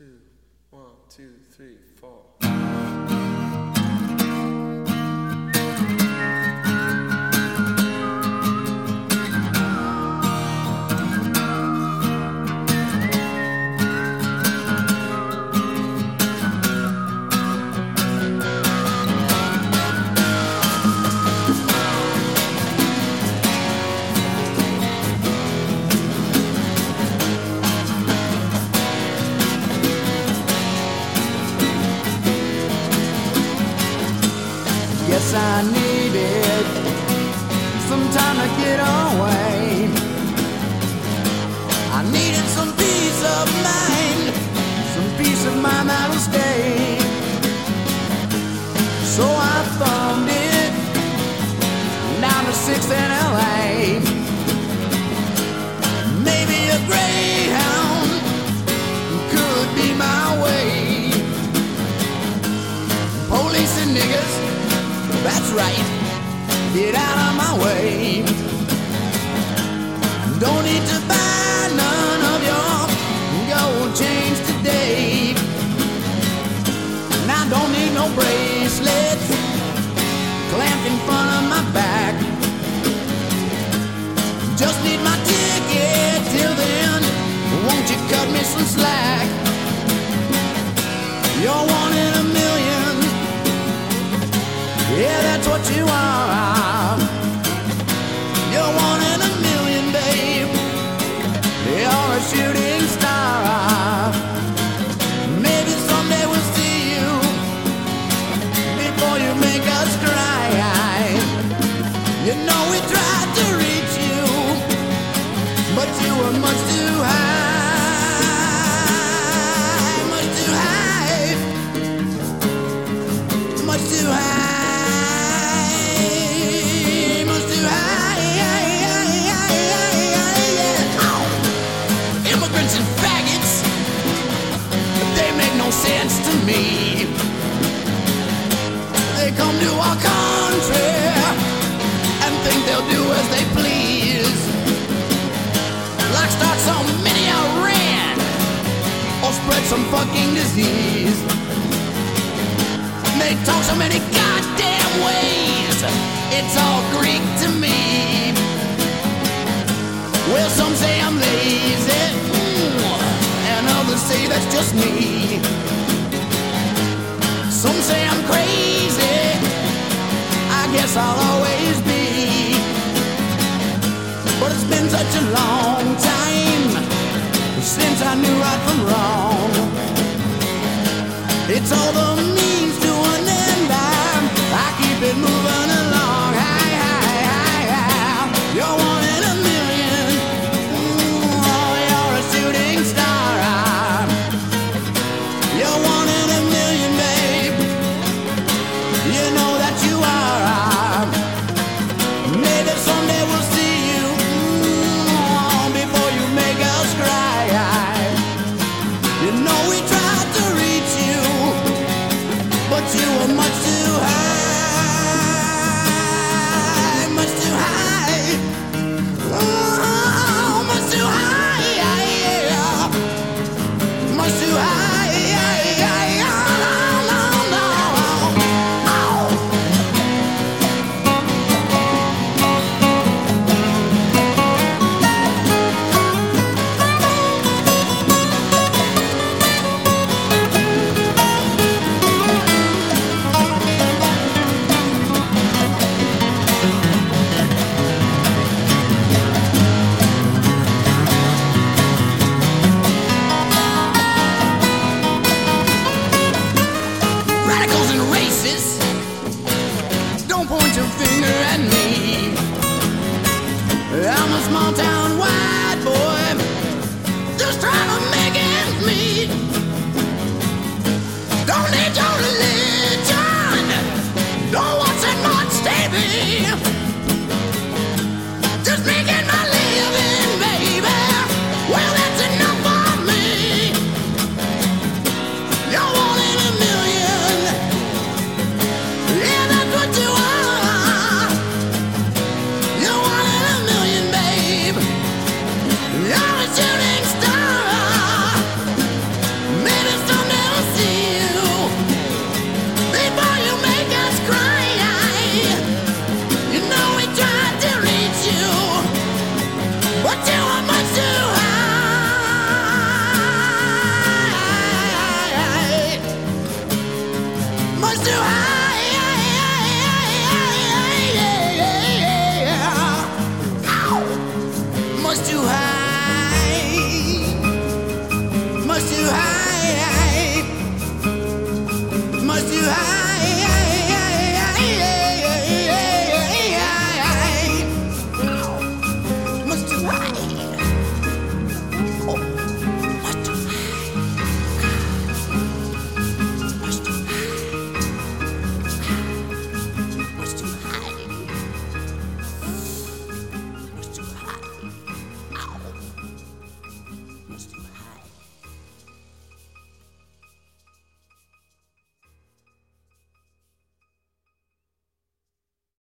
two, one, two, three, four. Guess I needed some time to get away. I needed some peace of mind, Get out of my way. Don't need to buy none of your gold chains today. And I don't need no bracelets clamped in front of my back. Just need my ticket till then. Won't you cut me some slack? You're one in a million. Yeah, that's what you are. Sense to me. They come to our country they'll do as they please. Like start some mini Iran or spread some fucking disease. They talk so many goddamn ways. It's all Greek to me. Well, some say I'm lazy, mm, and others say that's just me. Some say I'm crazy. I guess I'll a long time since I knew right from wrong. It's all the you have